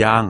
ยัง